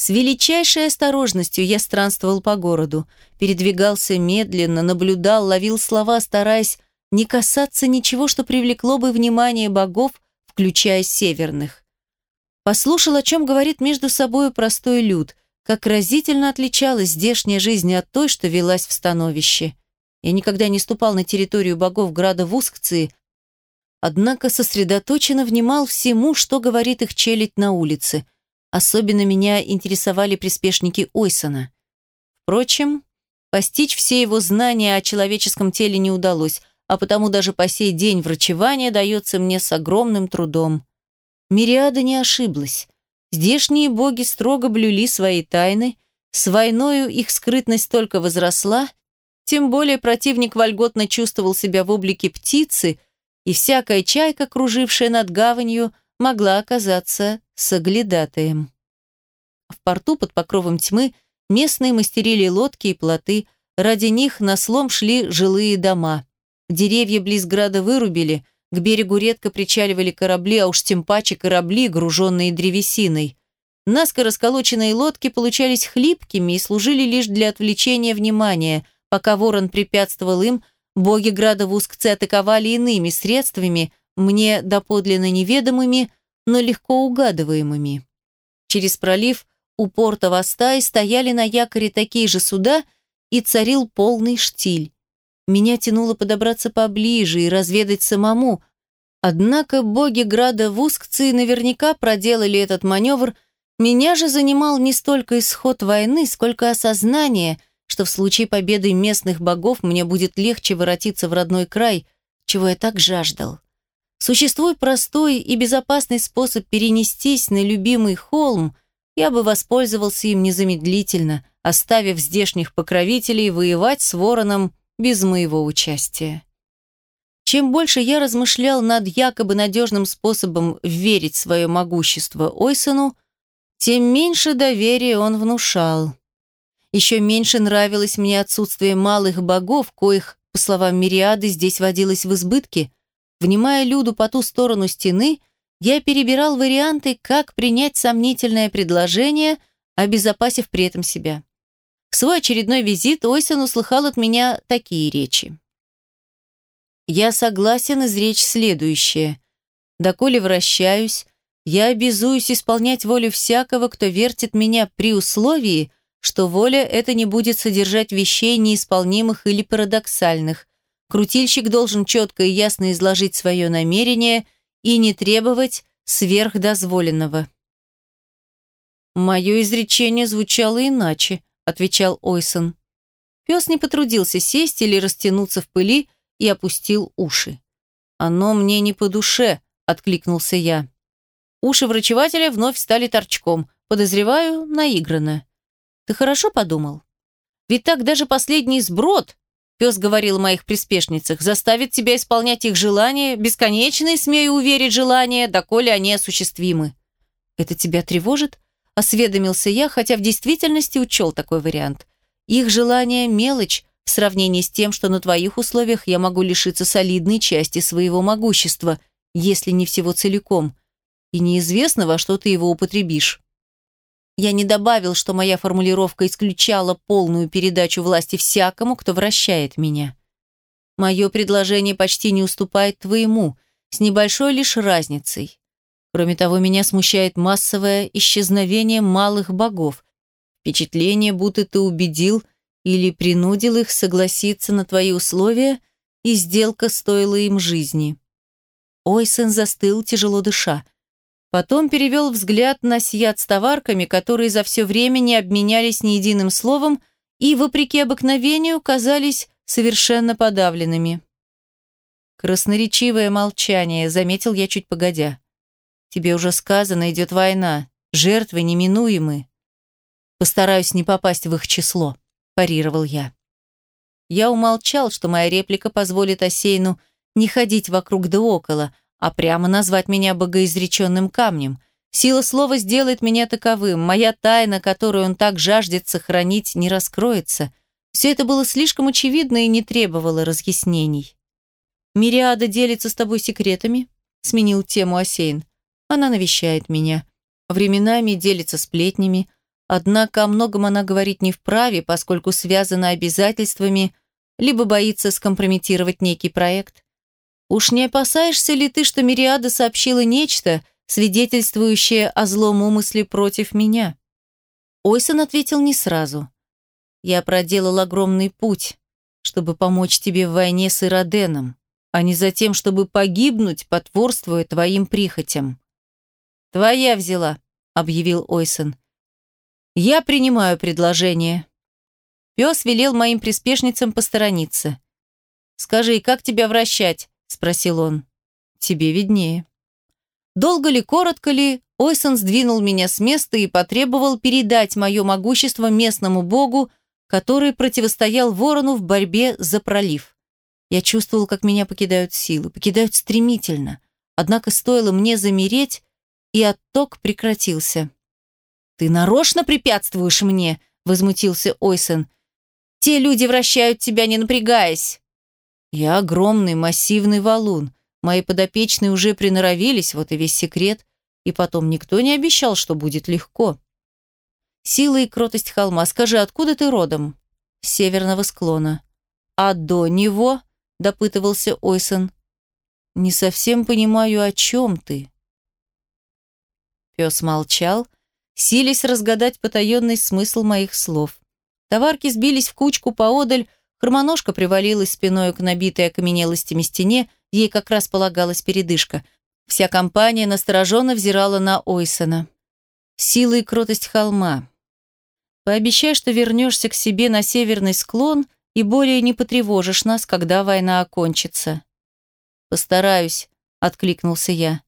С величайшей осторожностью я странствовал по городу, передвигался медленно, наблюдал, ловил слова, стараясь не касаться ничего, что привлекло бы внимание богов, включая северных. Послушал, о чем говорит между собой простой люд, как разительно отличалась здешняя жизнь от той, что велась в становище. Я никогда не ступал на территорию богов града Вускции, однако сосредоточенно внимал всему, что говорит их челядь на улице – Особенно меня интересовали приспешники Ойсона. Впрочем, постичь все его знания о человеческом теле не удалось, а потому даже по сей день врачевание дается мне с огромным трудом. Мириада не ошиблась. Здешние боги строго блюли свои тайны, с войною их скрытность только возросла, тем более противник вольготно чувствовал себя в облике птицы, и всякая чайка, кружившая над гаванью, могла оказаться соглядатаем. В порту под покровом тьмы местные мастерили лодки и плоты, ради них на слом шли жилые дома. Деревья близ града вырубили, к берегу редко причаливали корабли, а уж тем паче корабли, груженные древесиной. Наскоро сколоченные лодки получались хлипкими и служили лишь для отвлечения внимания. Пока ворон препятствовал им, боги града в Ускце атаковали иными средствами, мне доподлинно неведомыми, но легко угадываемыми. Через пролив у порта Вастай стояли на якоре такие же суда, и царил полный штиль. Меня тянуло подобраться поближе и разведать самому, однако боги града Вускцы наверняка проделали этот маневр, меня же занимал не столько исход войны, сколько осознание, что в случае победы местных богов мне будет легче воротиться в родной край, чего я так жаждал. Существует простой и безопасный способ перенестись на любимый холм, я бы воспользовался им незамедлительно, оставив здешних покровителей воевать с вороном без моего участия. Чем больше я размышлял над якобы надежным способом верить свое могущество Ойсону, тем меньше доверия он внушал. Еще меньше нравилось мне отсутствие малых богов, коих, по словам Мириады, здесь водилось в избытке – Внимая Люду по ту сторону стены, я перебирал варианты, как принять сомнительное предложение, обезопасив при этом себя. В свой очередной визит Ойсон услыхал от меня такие речи. «Я согласен изречь следующее. Доколе вращаюсь, я обязуюсь исполнять волю всякого, кто вертит меня при условии, что воля эта не будет содержать вещей неисполнимых или парадоксальных, Крутильщик должен четко и ясно изложить свое намерение и не требовать сверхдозволенного. «Мое изречение звучало иначе», — отвечал Ойсон. Пес не потрудился сесть или растянуться в пыли и опустил уши. «Оно мне не по душе», — откликнулся я. Уши врачевателя вновь стали торчком, подозреваю, наигранно. «Ты хорошо подумал? Ведь так даже последний сброд Пес говорил о моих приспешницах, заставит тебя исполнять их желания, бесконечные, смею уверить, желания, доколе они осуществимы. Это тебя тревожит? Осведомился я, хотя в действительности учел такой вариант. Их желание – мелочь в сравнении с тем, что на твоих условиях я могу лишиться солидной части своего могущества, если не всего целиком. И неизвестно, во что ты его употребишь. Я не добавил, что моя формулировка исключала полную передачу власти всякому, кто вращает меня. Мое предложение почти не уступает твоему, с небольшой лишь разницей. Кроме того, меня смущает массовое исчезновение малых богов. Впечатление, будто ты убедил или принудил их согласиться на твои условия, и сделка стоила им жизни. Ойсен застыл, тяжело дыша. Потом перевел взгляд на сият с товарками, которые за все время не обменялись ни единым словом и, вопреки обыкновению, казались совершенно подавленными. «Красноречивое молчание», — заметил я чуть погодя. «Тебе уже сказано, идет война. Жертвы неминуемы». «Постараюсь не попасть в их число», – парировал я. Я умолчал, что моя реплика позволит Осейну не ходить вокруг да около, а прямо назвать меня богоизреченным камнем. Сила слова сделает меня таковым, моя тайна, которую он так жаждет сохранить, не раскроется. Все это было слишком очевидно и не требовало разъяснений. «Мириада делится с тобой секретами?» – сменил тему Осейн. «Она навещает меня. Временами делится сплетнями. Однако о многом она говорить не вправе, поскольку связана обязательствами, либо боится скомпрометировать некий проект. Уж не опасаешься ли ты, что Мириада сообщила нечто, свидетельствующее о злом умысле против меня? Ойсон ответил не сразу. Я проделал огромный путь, чтобы помочь тебе в войне с Ироденом, а не за тем, чтобы погибнуть, потворствуя твоим прихотям. «Твоя взяла», — объявил Ойсон. «Я принимаю предложение». Пес велел моим приспешницам посторониться. «Скажи, как тебя вращать?» — спросил он. «Тебе виднее». Долго ли, коротко ли, Ойсон сдвинул меня с места и потребовал передать мое могущество местному богу, который противостоял ворону в борьбе за пролив. Я чувствовал, как меня покидают силы, покидают стремительно. Однако стоило мне замереть, и отток прекратился. «Ты нарочно препятствуешь мне?» – возмутился Ойсен. «Те люди вращают тебя, не напрягаясь». «Я огромный, массивный валун. Мои подопечные уже приноровились, вот и весь секрет. И потом никто не обещал, что будет легко». «Сила и кротость холма. Скажи, откуда ты родом?» «С северного склона». «А до него?» – допытывался Ойсен. «Не совсем понимаю, о чем ты». Пес молчал, сились разгадать потаенный смысл моих слов. Товарки сбились в кучку поодаль, хромоножка привалилась спиной к набитой окаменелостями стене, ей как раз полагалась передышка. Вся компания настороженно взирала на Ойсона. Сила и кротость холма. Пообещай, что вернешься к себе на северный склон и более не потревожишь нас, когда война окончится. Постараюсь, откликнулся я.